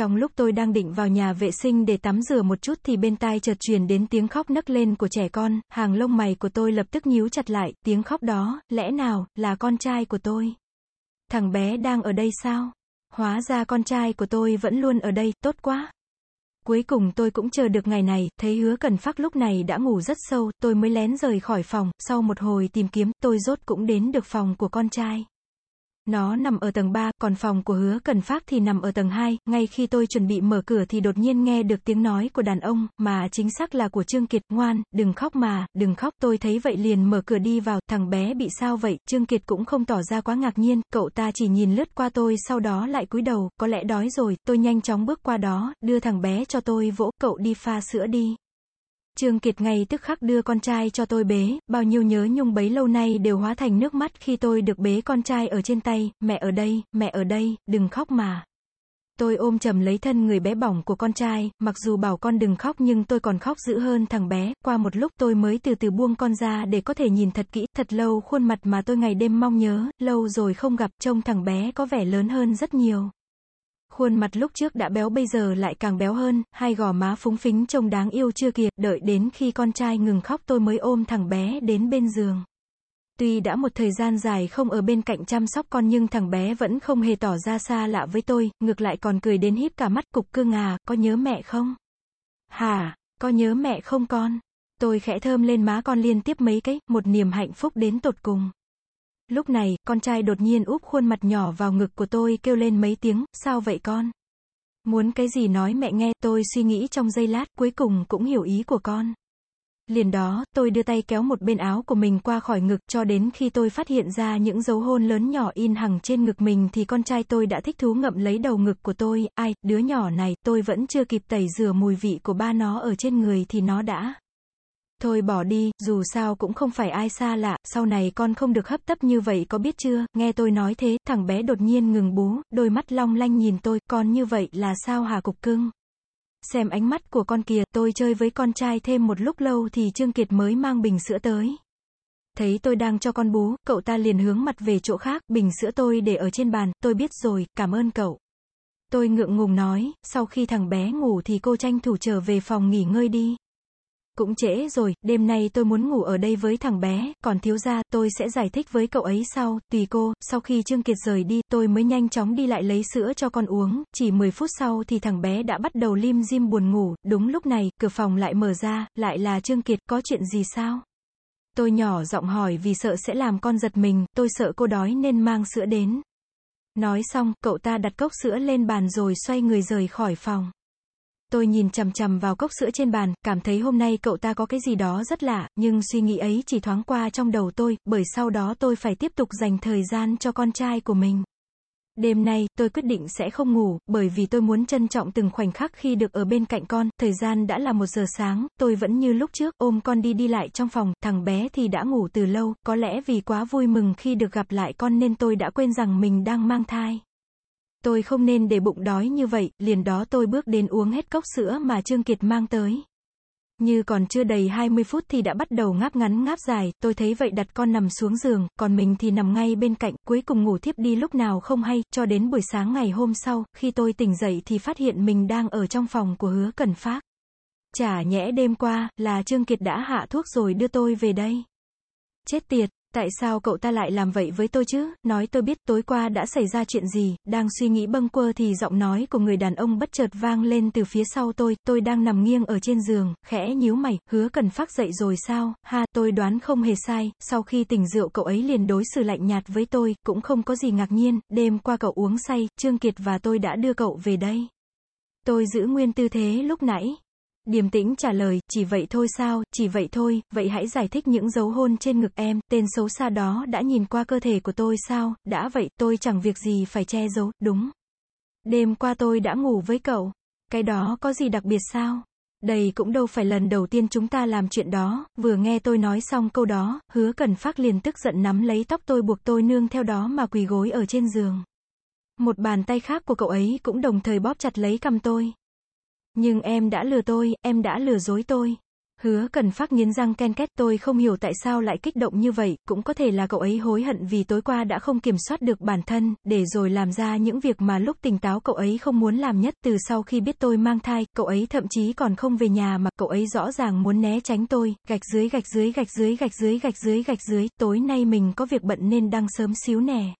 Trong lúc tôi đang định vào nhà vệ sinh để tắm rửa một chút thì bên tai chợt truyền đến tiếng khóc nấc lên của trẻ con, hàng lông mày của tôi lập tức nhíu chặt lại, tiếng khóc đó, lẽ nào, là con trai của tôi? Thằng bé đang ở đây sao? Hóa ra con trai của tôi vẫn luôn ở đây, tốt quá. Cuối cùng tôi cũng chờ được ngày này, thấy hứa cần phát lúc này đã ngủ rất sâu, tôi mới lén rời khỏi phòng, sau một hồi tìm kiếm, tôi rốt cũng đến được phòng của con trai. Nó nằm ở tầng 3, còn phòng của hứa cần phát thì nằm ở tầng 2, ngay khi tôi chuẩn bị mở cửa thì đột nhiên nghe được tiếng nói của đàn ông, mà chính xác là của Trương Kiệt, ngoan, đừng khóc mà, đừng khóc, tôi thấy vậy liền mở cửa đi vào, thằng bé bị sao vậy, Trương Kiệt cũng không tỏ ra quá ngạc nhiên, cậu ta chỉ nhìn lướt qua tôi sau đó lại cúi đầu, có lẽ đói rồi, tôi nhanh chóng bước qua đó, đưa thằng bé cho tôi vỗ, cậu đi pha sữa đi. Trương Kiệt ngay tức khắc đưa con trai cho tôi bế, bao nhiêu nhớ nhung bấy lâu nay đều hóa thành nước mắt khi tôi được bế con trai ở trên tay, mẹ ở đây, mẹ ở đây, đừng khóc mà. Tôi ôm chầm lấy thân người bé bỏng của con trai, mặc dù bảo con đừng khóc nhưng tôi còn khóc dữ hơn thằng bé, qua một lúc tôi mới từ từ buông con ra để có thể nhìn thật kỹ, thật lâu khuôn mặt mà tôi ngày đêm mong nhớ, lâu rồi không gặp, trông thằng bé có vẻ lớn hơn rất nhiều. Khuôn mặt lúc trước đã béo bây giờ lại càng béo hơn, hai gò má phúng phính trông đáng yêu chưa kìa, đợi đến khi con trai ngừng khóc tôi mới ôm thằng bé đến bên giường. Tuy đã một thời gian dài không ở bên cạnh chăm sóc con nhưng thằng bé vẫn không hề tỏ ra xa lạ với tôi, ngược lại còn cười đến híp cả mắt cục cưng à, có nhớ mẹ không? Hả, có nhớ mẹ không con? Tôi khẽ thơm lên má con liên tiếp mấy cái, một niềm hạnh phúc đến tột cùng. Lúc này, con trai đột nhiên úp khuôn mặt nhỏ vào ngực của tôi kêu lên mấy tiếng, sao vậy con? Muốn cái gì nói mẹ nghe, tôi suy nghĩ trong giây lát, cuối cùng cũng hiểu ý của con. Liền đó, tôi đưa tay kéo một bên áo của mình qua khỏi ngực, cho đến khi tôi phát hiện ra những dấu hôn lớn nhỏ in hằng trên ngực mình thì con trai tôi đã thích thú ngậm lấy đầu ngực của tôi, ai, đứa nhỏ này, tôi vẫn chưa kịp tẩy rửa mùi vị của ba nó ở trên người thì nó đã. Thôi bỏ đi, dù sao cũng không phải ai xa lạ, sau này con không được hấp tấp như vậy có biết chưa, nghe tôi nói thế, thằng bé đột nhiên ngừng bú, đôi mắt long lanh nhìn tôi, con như vậy là sao hà cục cưng. Xem ánh mắt của con kìa, tôi chơi với con trai thêm một lúc lâu thì Trương Kiệt mới mang bình sữa tới. Thấy tôi đang cho con bú, cậu ta liền hướng mặt về chỗ khác, bình sữa tôi để ở trên bàn, tôi biết rồi, cảm ơn cậu. Tôi ngượng ngùng nói, sau khi thằng bé ngủ thì cô tranh thủ trở về phòng nghỉ ngơi đi. Cũng trễ rồi, đêm nay tôi muốn ngủ ở đây với thằng bé, còn thiếu gia, tôi sẽ giải thích với cậu ấy sau, tùy cô, sau khi Trương Kiệt rời đi, tôi mới nhanh chóng đi lại lấy sữa cho con uống, chỉ 10 phút sau thì thằng bé đã bắt đầu lim dim buồn ngủ, đúng lúc này, cửa phòng lại mở ra, lại là Trương Kiệt, có chuyện gì sao? Tôi nhỏ giọng hỏi vì sợ sẽ làm con giật mình, tôi sợ cô đói nên mang sữa đến. Nói xong, cậu ta đặt cốc sữa lên bàn rồi xoay người rời khỏi phòng. Tôi nhìn chằm chằm vào cốc sữa trên bàn, cảm thấy hôm nay cậu ta có cái gì đó rất lạ, nhưng suy nghĩ ấy chỉ thoáng qua trong đầu tôi, bởi sau đó tôi phải tiếp tục dành thời gian cho con trai của mình. Đêm nay, tôi quyết định sẽ không ngủ, bởi vì tôi muốn trân trọng từng khoảnh khắc khi được ở bên cạnh con, thời gian đã là một giờ sáng, tôi vẫn như lúc trước, ôm con đi đi lại trong phòng, thằng bé thì đã ngủ từ lâu, có lẽ vì quá vui mừng khi được gặp lại con nên tôi đã quên rằng mình đang mang thai. Tôi không nên để bụng đói như vậy, liền đó tôi bước đến uống hết cốc sữa mà Trương Kiệt mang tới. Như còn chưa đầy 20 phút thì đã bắt đầu ngáp ngắn ngáp dài, tôi thấy vậy đặt con nằm xuống giường, còn mình thì nằm ngay bên cạnh, cuối cùng ngủ thiếp đi lúc nào không hay, cho đến buổi sáng ngày hôm sau, khi tôi tỉnh dậy thì phát hiện mình đang ở trong phòng của hứa cần phát. Chả nhẽ đêm qua, là Trương Kiệt đã hạ thuốc rồi đưa tôi về đây. Chết tiệt, Tại sao cậu ta lại làm vậy với tôi chứ? Nói tôi biết tối qua đã xảy ra chuyện gì, đang suy nghĩ bâng quơ thì giọng nói của người đàn ông bất chợt vang lên từ phía sau tôi, tôi đang nằm nghiêng ở trên giường, khẽ nhíu mày, hứa cần phát dậy rồi sao, ha, tôi đoán không hề sai, sau khi tỉnh rượu cậu ấy liền đối xử lạnh nhạt với tôi, cũng không có gì ngạc nhiên, đêm qua cậu uống say, Trương Kiệt và tôi đã đưa cậu về đây. Tôi giữ nguyên tư thế lúc nãy, Điềm tĩnh trả lời, chỉ vậy thôi sao, chỉ vậy thôi, vậy hãy giải thích những dấu hôn trên ngực em, tên xấu xa đó đã nhìn qua cơ thể của tôi sao, đã vậy, tôi chẳng việc gì phải che giấu, đúng. Đêm qua tôi đã ngủ với cậu. Cái đó có gì đặc biệt sao? Đây cũng đâu phải lần đầu tiên chúng ta làm chuyện đó, vừa nghe tôi nói xong câu đó, hứa cần phát liền tức giận nắm lấy tóc tôi buộc tôi nương theo đó mà quỳ gối ở trên giường. Một bàn tay khác của cậu ấy cũng đồng thời bóp chặt lấy cầm tôi. Nhưng em đã lừa tôi, em đã lừa dối tôi. Hứa cần phát nghiến răng ken két tôi không hiểu tại sao lại kích động như vậy, cũng có thể là cậu ấy hối hận vì tối qua đã không kiểm soát được bản thân, để rồi làm ra những việc mà lúc tỉnh táo cậu ấy không muốn làm nhất. Từ sau khi biết tôi mang thai, cậu ấy thậm chí còn không về nhà mà cậu ấy rõ ràng muốn né tránh tôi, gạch dưới gạch dưới gạch dưới gạch dưới gạch dưới gạch dưới, tối nay mình có việc bận nên đang sớm xíu nè.